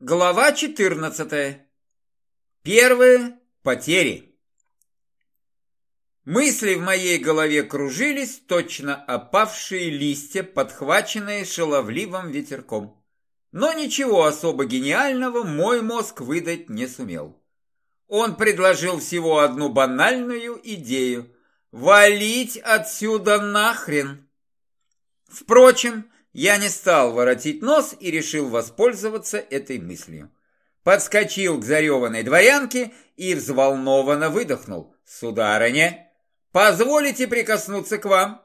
Глава 14. Первые потери. Мысли в моей голове кружились, точно опавшие листья, подхваченные шаловливым ветерком. Но ничего особо гениального мой мозг выдать не сумел. Он предложил всего одну банальную идею – валить отсюда нахрен. Впрочем, я не стал воротить нос и решил воспользоваться этой мыслью. Подскочил к зареванной дворянке и взволнованно выдохнул. «Сударыня, позволите прикоснуться к вам?»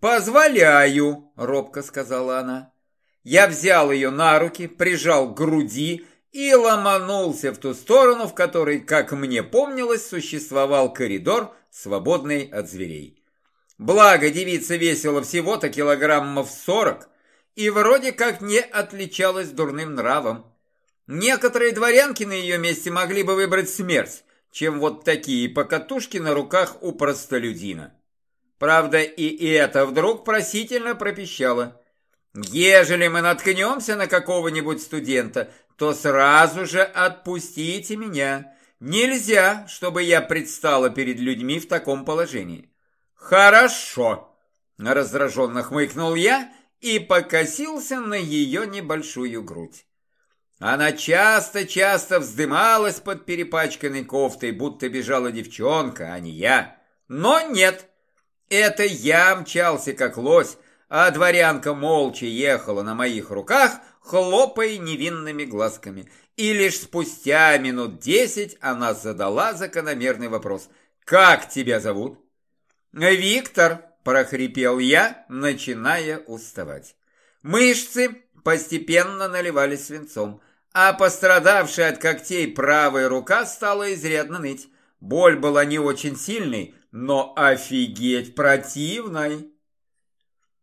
«Позволяю», — робко сказала она. Я взял ее на руки, прижал к груди и ломанулся в ту сторону, в которой, как мне помнилось, существовал коридор, свободный от зверей. Благо, девица весила всего-то килограммов сорок, и вроде как не отличалась дурным нравом. Некоторые дворянки на ее месте могли бы выбрать смерть, чем вот такие покатушки на руках у простолюдина. Правда, и это вдруг просительно пропищало. «Ежели мы наткнемся на какого-нибудь студента, то сразу же отпустите меня. Нельзя, чтобы я предстала перед людьми в таком положении». «Хорошо», – раздраженно хмыкнул я и покосился на ее небольшую грудь. Она часто-часто вздымалась под перепачканной кофтой, будто бежала девчонка, а не я. Но нет, это я мчался как лось, а дворянка молча ехала на моих руках, хлопая невинными глазками. И лишь спустя минут десять она задала закономерный вопрос. «Как тебя зовут?» «Виктор», прохрипел я, начиная уставать. Мышцы постепенно наливались свинцом, а пострадавшая от когтей правая рука стала изрядно ныть. Боль была не очень сильной, но офигеть противной.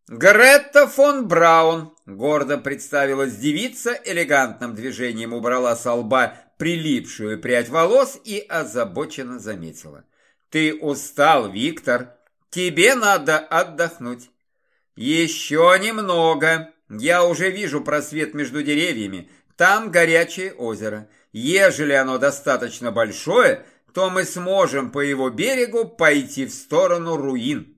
Гретта фон Браун, гордо представилась девица, элегантным движением убрала с лба прилипшую прядь волос и озабоченно заметила. «Ты устал, Виктор, Тебе надо отдохнуть. Еще немного. Я уже вижу просвет между деревьями. Там горячее озеро. Ежели оно достаточно большое, то мы сможем по его берегу пойти в сторону руин.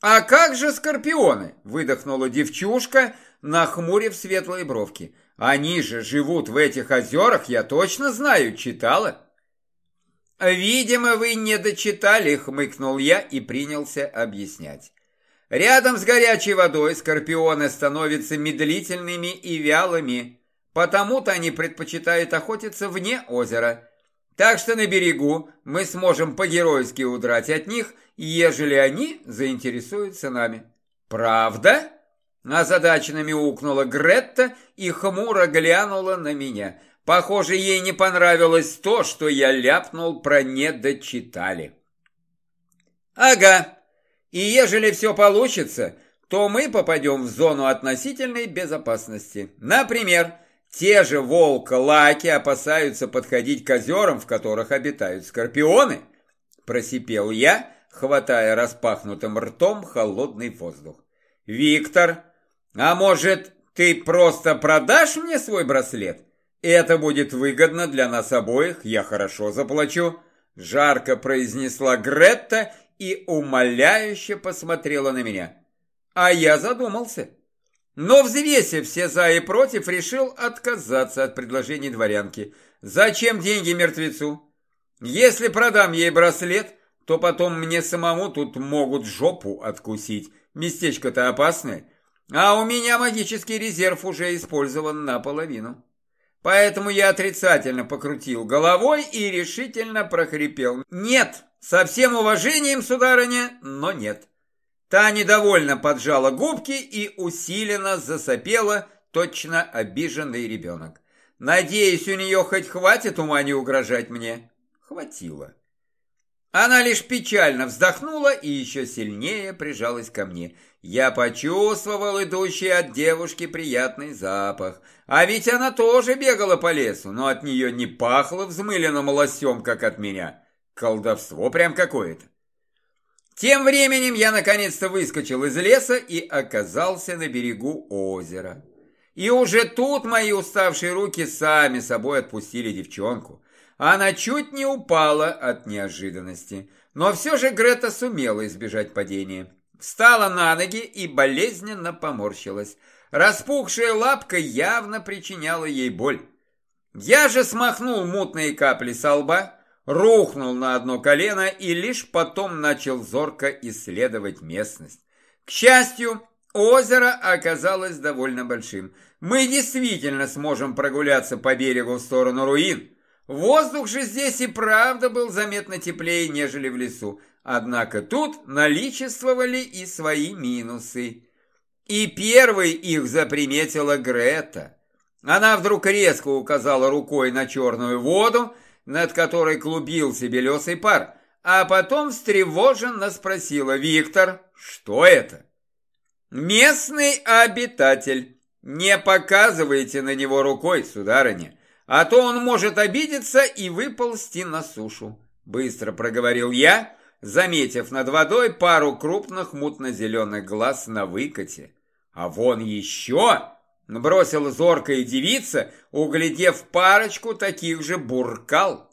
«А как же скорпионы?» – выдохнула девчушка, нахмурив светлые бровки. «Они же живут в этих озерах, я точно знаю, читала». «Видимо, вы не дочитали», — хмыкнул я и принялся объяснять. «Рядом с горячей водой скорпионы становятся медлительными и вялыми, потому-то они предпочитают охотиться вне озера. Так что на берегу мы сможем по-геройски удрать от них, ежели они заинтересуются нами». «Правда?» Озадаченно мяукнула Гретта и хмуро глянула на меня – Похоже, ей не понравилось то, что я ляпнул про «недочитали». «Ага, и ежели все получится, то мы попадем в зону относительной безопасности. Например, те же волк-лаки опасаются подходить к озерам, в которых обитают скорпионы», просипел я, хватая распахнутым ртом холодный воздух. «Виктор, а может, ты просто продашь мне свой браслет?» «Это будет выгодно для нас обоих, я хорошо заплачу», жарко произнесла Гретта и умоляюще посмотрела на меня. А я задумался. Но, взвесив все за и против, решил отказаться от предложений дворянки. Зачем деньги мертвецу? Если продам ей браслет, то потом мне самому тут могут жопу откусить. Местечко-то опасное. А у меня магический резерв уже использован наполовину. Поэтому я отрицательно покрутил головой и решительно прохрипел. «Нет, со всем уважением, сударыня, но нет». Та недовольно поджала губки и усиленно засопела, точно обиженный ребенок. «Надеюсь, у нее хоть хватит ума не угрожать мне?» Хватило. Она лишь печально вздохнула и еще сильнее прижалась ко мне. Я почувствовал идущий от девушки приятный запах. А ведь она тоже бегала по лесу, но от нее не пахло взмыленным лосем, как от меня. Колдовство прям какое-то. Тем временем я наконец-то выскочил из леса и оказался на берегу озера. И уже тут мои уставшие руки сами собой отпустили девчонку. Она чуть не упала от неожиданности, но все же Грета сумела избежать падения. Встала на ноги и болезненно поморщилась. Распухшая лапка явно причиняла ей боль. Я же смахнул мутные капли со лба, рухнул на одно колено и лишь потом начал зорко исследовать местность. К счастью, озеро оказалось довольно большим. Мы действительно сможем прогуляться по берегу в сторону руин. Воздух же здесь и правда был заметно теплее, нежели в лесу. Однако тут наличествовали и свои минусы. И первый их заприметила Грета. Она вдруг резко указала рукой на черную воду, над которой клубился белесый пар, а потом встревоженно спросила «Виктор, что это?» «Местный обитатель. Не показывайте на него рукой, сударыня, а то он может обидеться и выползти на сушу», быстро проговорил я, заметив над водой пару крупных мутно-зеленых глаз на выкате. «А вон еще!» Бросила зоркая девица, углядев парочку таких же буркал.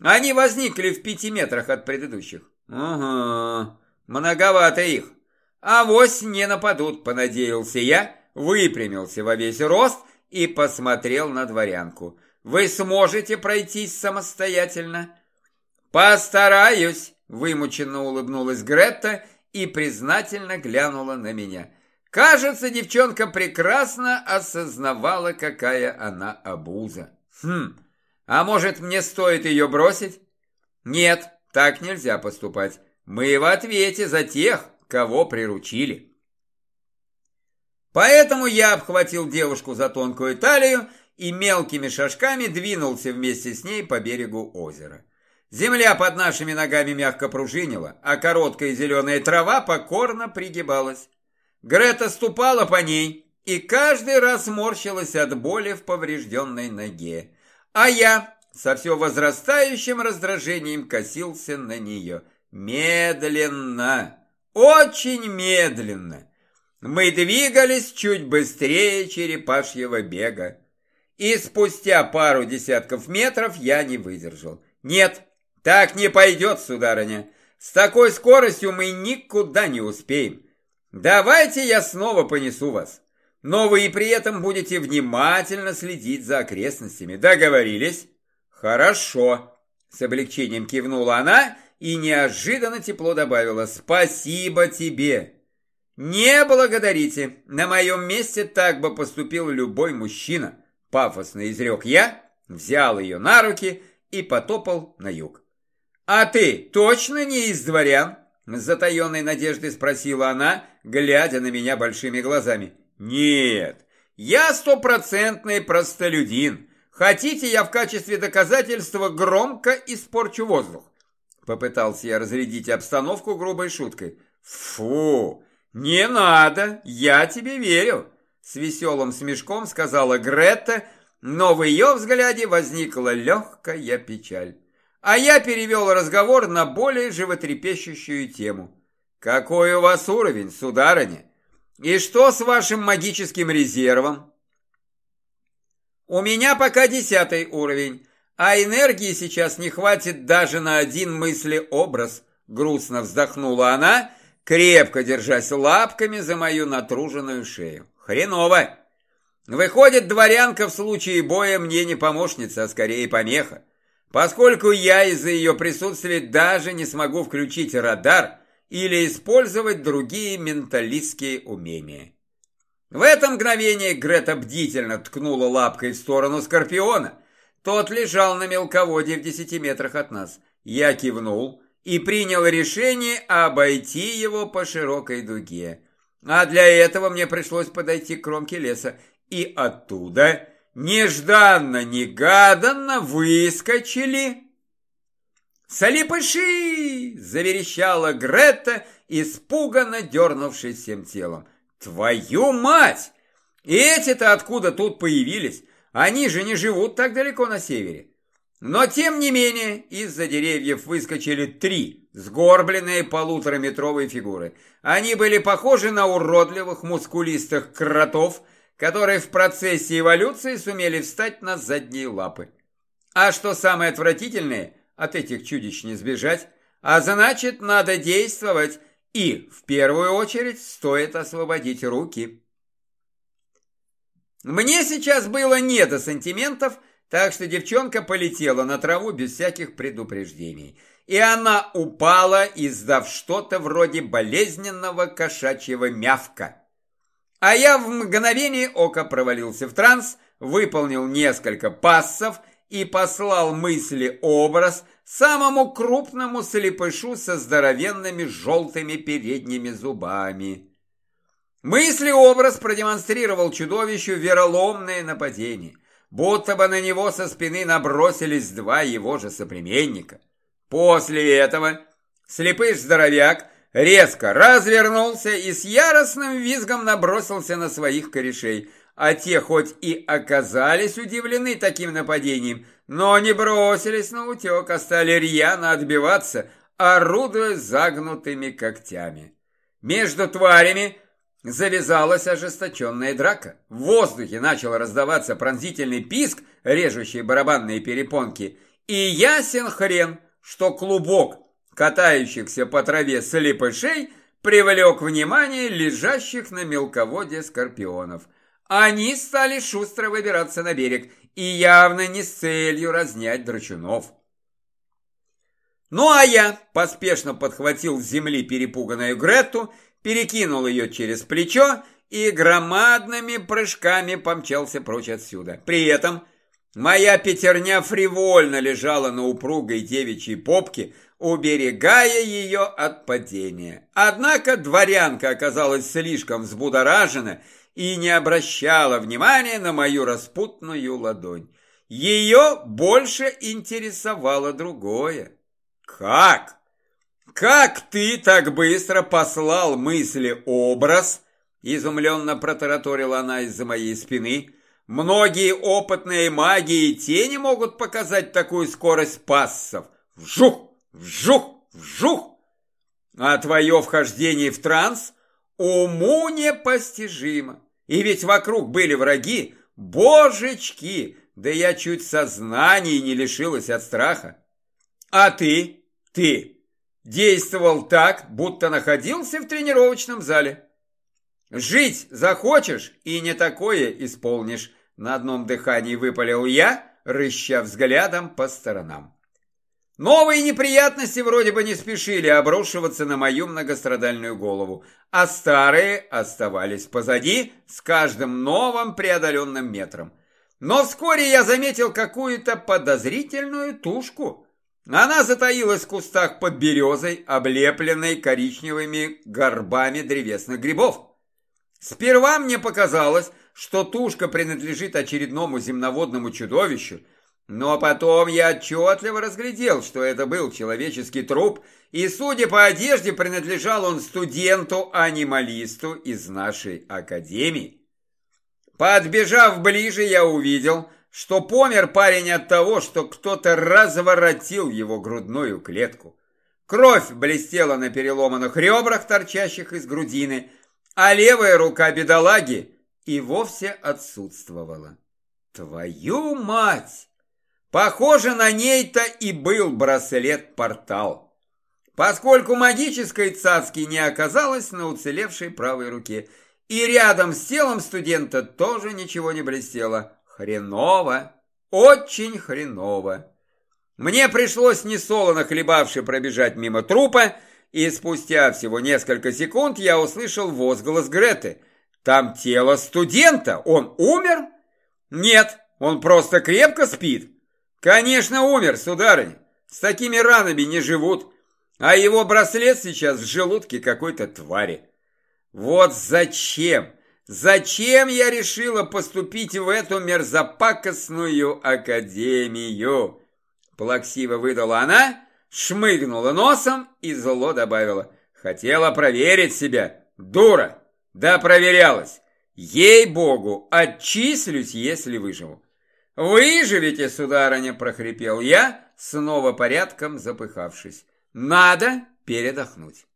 Они возникли в пяти метрах от предыдущих. Ага, многовато их. А вось не нападут, понадеялся я, выпрямился во весь рост и посмотрел на дворянку. Вы сможете пройтись самостоятельно? Постараюсь, вымученно улыбнулась Гретта и признательно глянула на меня. Кажется, девчонка прекрасно осознавала, какая она обуза. Хм, а может мне стоит ее бросить? Нет, так нельзя поступать. Мы в ответе за тех, кого приручили. Поэтому я обхватил девушку за тонкую талию и мелкими шажками двинулся вместе с ней по берегу озера. Земля под нашими ногами мягко пружинила, а короткая зеленая трава покорно пригибалась. Грета ступала по ней и каждый раз морщилась от боли в поврежденной ноге. А я со все возрастающим раздражением косился на нее. Медленно, очень медленно. Мы двигались чуть быстрее черепашьего бега. И спустя пару десятков метров я не выдержал. Нет, так не пойдет, сударыня. С такой скоростью мы никуда не успеем. Давайте я снова понесу вас. Но вы и при этом будете внимательно следить за окрестностями. Договорились? Хорошо. С облегчением кивнула она и неожиданно тепло добавила. Спасибо тебе. Не благодарите. На моем месте так бы поступил любой мужчина. Пафосно изрек я, взял ее на руки и потопал на юг. А ты точно не из дворян? С затаенной надеждой спросила она, глядя на меня большими глазами. «Нет, я стопроцентный простолюдин. Хотите, я в качестве доказательства громко испорчу воздух?» Попытался я разрядить обстановку грубой шуткой. «Фу, не надо, я тебе верю!» С веселым смешком сказала Грета, но в ее взгляде возникла легкая печаль. А я перевел разговор на более животрепещущую тему. «Какой у вас уровень, сударыня? И что с вашим магическим резервом?» «У меня пока десятый уровень, а энергии сейчас не хватит даже на один мыслеобраз», грустно вздохнула она, крепко держась лапками за мою натруженную шею. «Хреново! Выходит, дворянка в случае боя мне не помощница, а скорее помеха поскольку я из-за ее присутствия даже не смогу включить радар или использовать другие менталистские умения. В это мгновение Грета бдительно ткнула лапкой в сторону Скорпиона. Тот лежал на мелководье в десяти метрах от нас. Я кивнул и принял решение обойти его по широкой дуге. А для этого мне пришлось подойти к кромке леса и оттуда нежданно-негаданно выскочили. «Салипыши!» – заверещала Грета, испуганно дернувшись всем телом. «Твою мать! И эти-то откуда тут появились? Они же не живут так далеко на севере». Но, тем не менее, из-за деревьев выскочили три сгорбленные полутораметровые фигуры. Они были похожи на уродливых мускулистых кротов, которые в процессе эволюции сумели встать на задние лапы. А что самое отвратительное, от этих чудищ не сбежать, а значит, надо действовать, и в первую очередь стоит освободить руки. Мне сейчас было не до сантиментов, так что девчонка полетела на траву без всяких предупреждений. И она упала, издав что-то вроде болезненного кошачьего мявка. А я в мгновение ока провалился в транс, выполнил несколько пассов и послал мысли-образ самому крупному слепышу со здоровенными желтыми передними зубами. Мысли-образ продемонстрировал чудовищу вероломное нападение, будто бы на него со спины набросились два его же соплеменника. После этого слепыш-здоровяк резко развернулся и с яростным визгом набросился на своих корешей, а те хоть и оказались удивлены таким нападением, но не бросились на утек, а стали рьяно отбиваться, орудуя загнутыми когтями. Между тварями завязалась ожесточенная драка. В воздухе начал раздаваться пронзительный писк, режущий барабанные перепонки, и ясен хрен, что клубок катающихся по траве слепышей привлек внимание лежащих на мелководье скорпионов. Они стали шустро выбираться на берег, и явно не с целью разнять драчунов. Ну а я поспешно подхватил с земли перепуганную Гретту, перекинул ее через плечо и громадными прыжками помчался прочь отсюда. При этом моя пятерня фривольно лежала на упругой девичьей попке, уберегая ее от падения. Однако дворянка оказалась слишком взбудоражена и не обращала внимания на мою распутную ладонь. Ее больше интересовало другое. «Как? Как ты так быстро послал мысли-образ?» Изумленно протараторила она из-за моей спины. «Многие опытные маги и тени могут показать такую скорость пассов. Вжух!» Вжух, вжух! А твое вхождение в транс уму непостижимо. И ведь вокруг были враги, божечки, да я чуть сознания не лишилась от страха. А ты, ты, действовал так, будто находился в тренировочном зале. Жить захочешь и не такое исполнишь. На одном дыхании выпалил я, рыща взглядом по сторонам. Новые неприятности вроде бы не спешили обрушиваться на мою многострадальную голову, а старые оставались позади с каждым новым преодоленным метром. Но вскоре я заметил какую-то подозрительную тушку. Она затаилась в кустах под березой, облепленной коричневыми горбами древесных грибов. Сперва мне показалось, что тушка принадлежит очередному земноводному чудовищу, но потом я отчетливо разглядел, что это был человеческий труп, и, судя по одежде, принадлежал он студенту-анималисту из нашей академии. Подбежав ближе, я увидел, что помер парень от того, что кто-то разворотил его грудную клетку. Кровь блестела на переломанных ребрах, торчащих из грудины, а левая рука бедолаги и вовсе отсутствовала. Твою мать! Похоже, на ней-то и был браслет-портал. Поскольку магической цацки не оказалось на уцелевшей правой руке, и рядом с телом студента тоже ничего не блестело. Хреново, очень хреново. Мне пришлось несолоно хлебавши пробежать мимо трупа, и спустя всего несколько секунд я услышал возглас Греты. «Там тело студента! Он умер?» «Нет, он просто крепко спит!» Конечно, умер, сударыня. С такими ранами не живут. А его браслет сейчас в желудке какой-то твари. Вот зачем? Зачем я решила поступить в эту мерзопакостную академию? Плаксиво выдала она, шмыгнула носом и зло добавила. Хотела проверить себя. Дура! Да проверялась. Ей-богу, отчислюсь, если выживу. «Выживете, сударыня!» – прохрипел я, снова порядком запыхавшись. «Надо передохнуть».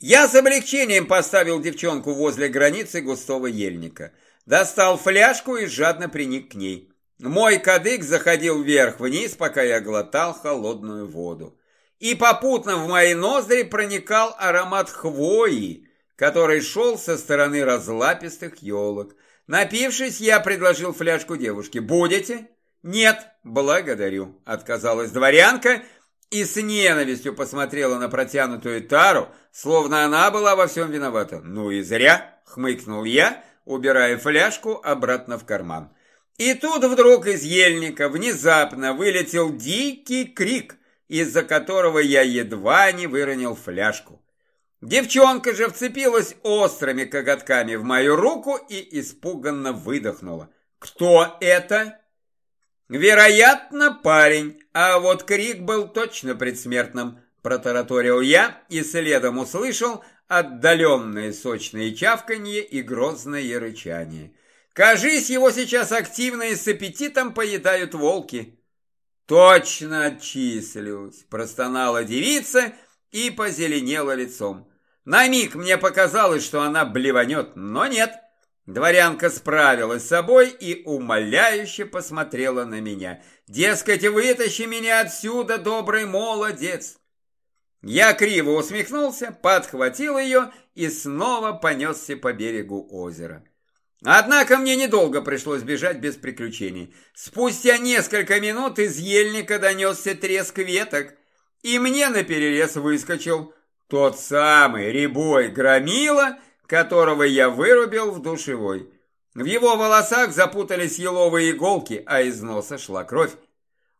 Я с облегчением поставил девчонку возле границы густого ельника. Достал фляжку и жадно приник к ней. Мой кадык заходил вверх-вниз, пока я глотал холодную воду. И попутно в мои ноздри проникал аромат хвои, который шел со стороны разлапистых елок. Напившись, я предложил фляжку девушке. «Будете?» «Нет, благодарю», — отказалась дворянка и с ненавистью посмотрела на протянутую тару, словно она была во всем виновата. «Ну и зря», — хмыкнул я, убирая фляжку обратно в карман. И тут вдруг из ельника внезапно вылетел дикий крик, из-за которого я едва не выронил фляжку. Девчонка же вцепилась острыми коготками в мою руку и испуганно выдохнула. «Кто это?» «Вероятно, парень, а вот крик был точно предсмертным», протараторил я и следом услышал отдаленные сочные чавканье и грозное рычание. Кажись, его сейчас активно и с аппетитом поедают волки. Точно отчислюсь, простонала девица и позеленела лицом. На миг мне показалось, что она блеванет, но нет. Дворянка справилась с собой и умоляюще посмотрела на меня. Дескать, вытащи меня отсюда, добрый молодец. Я криво усмехнулся, подхватил ее и снова понесся по берегу озера. Однако мне недолго пришлось бежать без приключений. Спустя несколько минут из ельника донесся треск веток, и мне наперерез выскочил тот самый рябой громила, которого я вырубил в душевой. В его волосах запутались еловые иголки, а из носа шла кровь.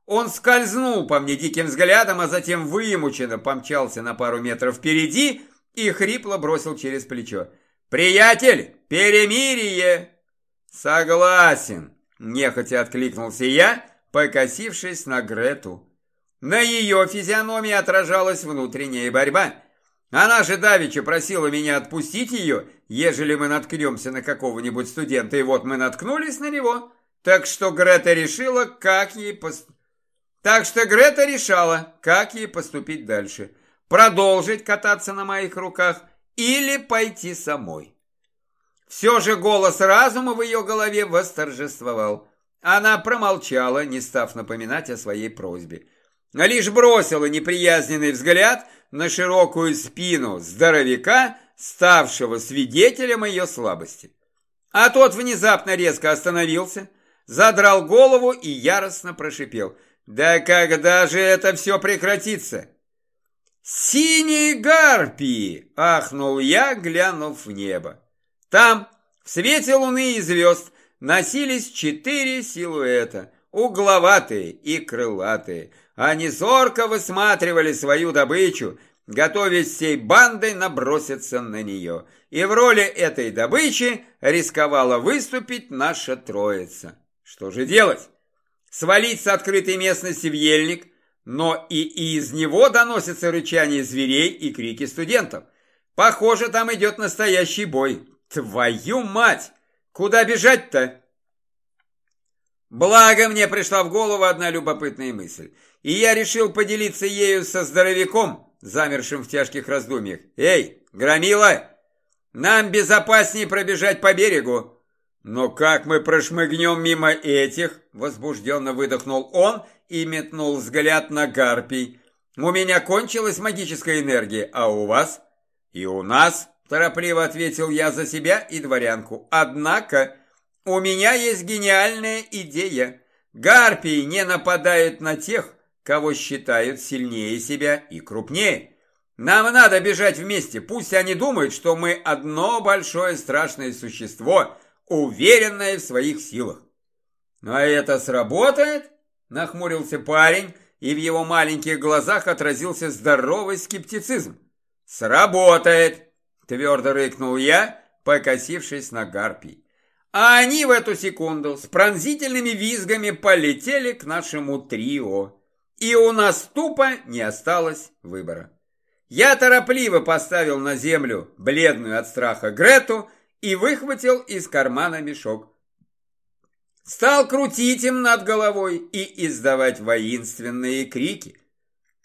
Он скользнул по мне диким взглядом, а затем вымученно помчался на пару метров впереди и хрипло бросил через плечо. «Приятель, перемирие!» «Согласен!» – нехотя откликнулся я, покосившись на Грету. На ее физиономии отражалась внутренняя борьба – она же давеча просила меня отпустить ее, ежели мы наткнемся на какого-нибудь студента, и вот мы наткнулись на него. Так что Грета решила, как ей пост... Так что Грета решала, как ей поступить дальше. Продолжить кататься на моих руках или пойти самой. Все же голос разума в ее голове восторжествовал. Она промолчала, не став напоминать о своей просьбе. Лишь бросила неприязненный взгляд – на широкую спину здоровяка, ставшего свидетелем ее слабости. А тот внезапно резко остановился, задрал голову и яростно прошипел. «Да когда же это все прекратится?» «Синие гарпии!» – ахнул я, глянув в небо. Там, в свете луны и звезд, носились четыре силуэта, угловатые и крылатые, они зорко высматривали свою добычу, готовясь всей бандой наброситься на нее. И в роли этой добычи рисковала выступить наша троица. Что же делать? Свалить с открытой местности в ельник, но и из него доносятся рычание зверей и крики студентов. Похоже, там идет настоящий бой. Твою мать! Куда бежать-то? Благо мне пришла в голову одна любопытная мысль и я решил поделиться ею со здоровяком, замершим в тяжких раздумьях. «Эй, громила, нам безопаснее пробежать по берегу». «Но как мы прошмыгнем мимо этих?» – возбужденно выдохнул он и метнул взгляд на гарпий. «У меня кончилась магическая энергия, а у вас?» «И у нас», – торопливо ответил я за себя и дворянку. «Однако у меня есть гениальная идея. Гарпии не нападают на тех, кого считают сильнее себя и крупнее. Нам надо бежать вместе, пусть они думают, что мы одно большое страшное существо, уверенное в своих силах. А это сработает? Нахмурился парень, и в его маленьких глазах отразился здоровый скептицизм. Сработает, твердо рыкнул я, покосившись на гарпий. А они в эту секунду с пронзительными визгами полетели к нашему трио. И у нас тупо не осталось выбора. Я торопливо поставил на землю бледную от страха Грету и выхватил из кармана мешок. Стал крутить им над головой и издавать воинственные крики.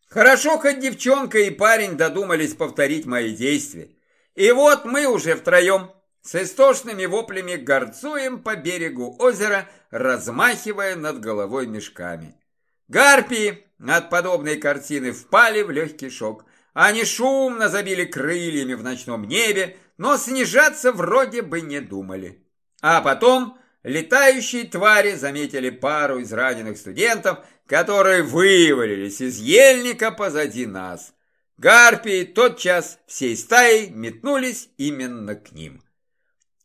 Хорошо, хоть девчонка и парень додумались повторить мои действия. И вот мы уже втроем с истошными воплями горцуем по берегу озера, размахивая над головой мешками. Гарпии от подобной картины впали в легкий шок. Они шумно забили крыльями в ночном небе, но снижаться вроде бы не думали. А потом летающие твари заметили пару из раненых студентов, которые вывалились из ельника позади нас. Гарпии тотчас всей стаей метнулись именно к ним.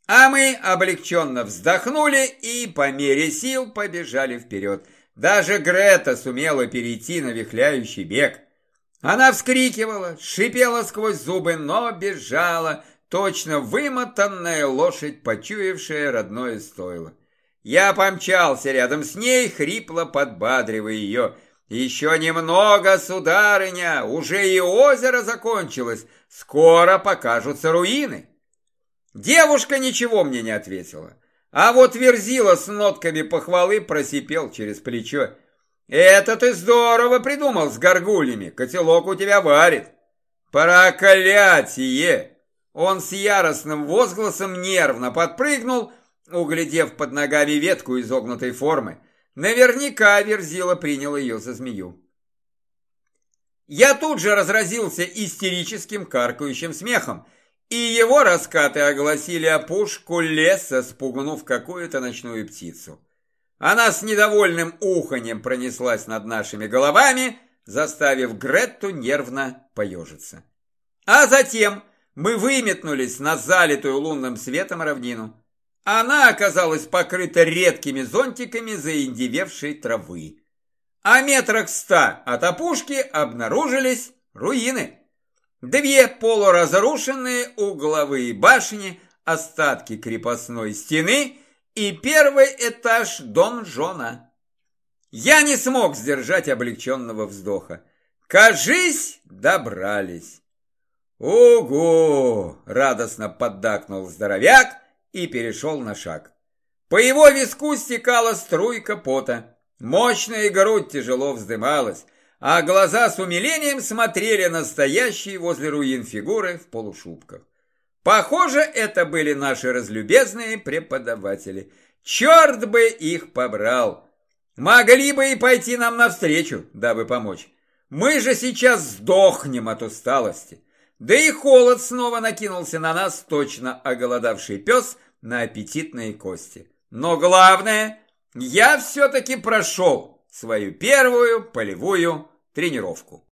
А мы облегченно вздохнули и по мере сил побежали вперед. Даже Грета сумела перейти на вихляющий бег. Она вскрикивала, шипела сквозь зубы, но бежала, точно вымотанная лошадь, почуявшая родное стойло. Я помчался рядом с ней, хрипло подбадривая ее. «Еще немного, сударыня, уже и озеро закончилось, скоро покажутся руины». Девушка ничего мне не ответила. А вот Верзила с нотками похвалы просипел через плечо. «Это ты здорово придумал с горгульями, котелок у тебя варит». «Проклятие!» Он с яростным возгласом нервно подпрыгнул, углядев под ногами ветку изогнутой формы. Наверняка Верзила принял ее за змею. Я тут же разразился истерическим каркающим смехом, и его раскаты огласили опушку леса, спугнув какую-то ночную птицу. Она с недовольным уханьем пронеслась над нашими головами, заставив Гретту нервно поежиться. А затем мы выметнулись на залитую лунным светом равнину. Она оказалась покрыта редкими зонтиками заиндевевшей травы. А метрах ста от опушки обнаружились руины. Две полуразрушенные угловые башни, остатки крепостной стены и первый этаж донжона. Я не смог сдержать облегченного вздоха. Кажись, добрались. «Ого!» – радостно поддакнул здоровяк и перешел на шаг. По его виску стекала струйка пота. Мощная грудь тяжело вздымалась а глаза с умилением смотрели на стоящие возле руин фигуры в полушубках. Похоже, это были наши разлюбезные преподаватели. Черт бы их побрал! Могли бы и пойти нам навстречу, дабы помочь. Мы же сейчас сдохнем от усталости. Да и холод снова накинулся на нас, точно оголодавший пес на аппетитные кости. Но главное, я все-таки прошел свою первую полевую тренировку.